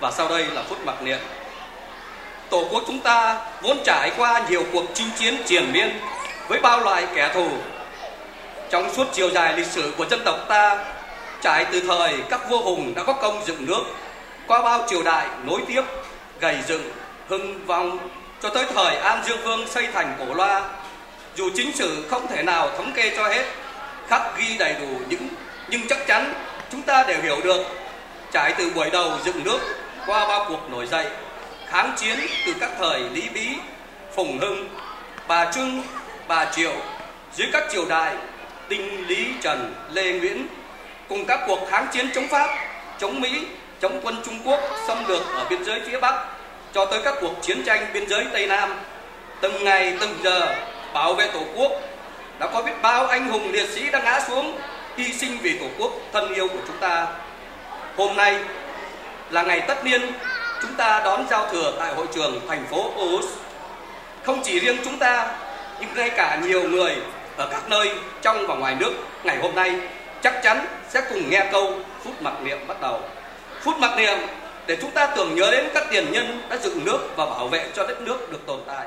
Và sau đây là phút mặc niệm. Tổ quốc chúng ta vốn trải qua nhiều cuộc chinh chiến triền miên với bao loại kẻ thù. Trong suốt chiều dài lịch sử của dân tộc ta, trải từ thời các vua hùng đã có công dựng nước, qua bao triều đại nối tiếp, gầy dựng, hưng vong cho tới thời An Dương Vương xây thành cổ loa. Dù chính sử không thể nào thống kê cho hết, khắc ghi đầy đủ những nhưng chắc chắn chúng ta đều hiểu được trải từ buổi đầu dựng nước qua ba cuộc nổi dậy kháng chiến từ các thời Lý Bí, Phùng Hưng, Bà Trưng, Bà Triệu dưới các triều đại Đinh, Lý, Trần, Lê, Nguyễn cùng các cuộc kháng chiến chống Pháp, chống Mỹ, chống quân Trung Quốc xâm lược ở biên giới phía Bắc cho tới các cuộc chiến tranh biên giới Tây Nam. Từng ngày từng giờ bảo vệ tổ quốc đã có biết bao anh hùng liệt sĩ đã ngã xuống hy sinh vì tổ quốc thân yêu của chúng ta hôm nay là ngày tất niên chúng ta đón giao thừa tại hội trường thành phố Aarhus. Không chỉ riêng chúng ta, nhưng ngay cả nhiều người ở các nơi trong và ngoài nước ngày hôm nay chắc chắn sẽ cùng nghe câu phút mặc niệm bắt đầu. Phút mặc niệm để chúng ta tưởng nhớ đến các tiền nhân đã dựng nước và bảo vệ cho đất nước được tồn tại.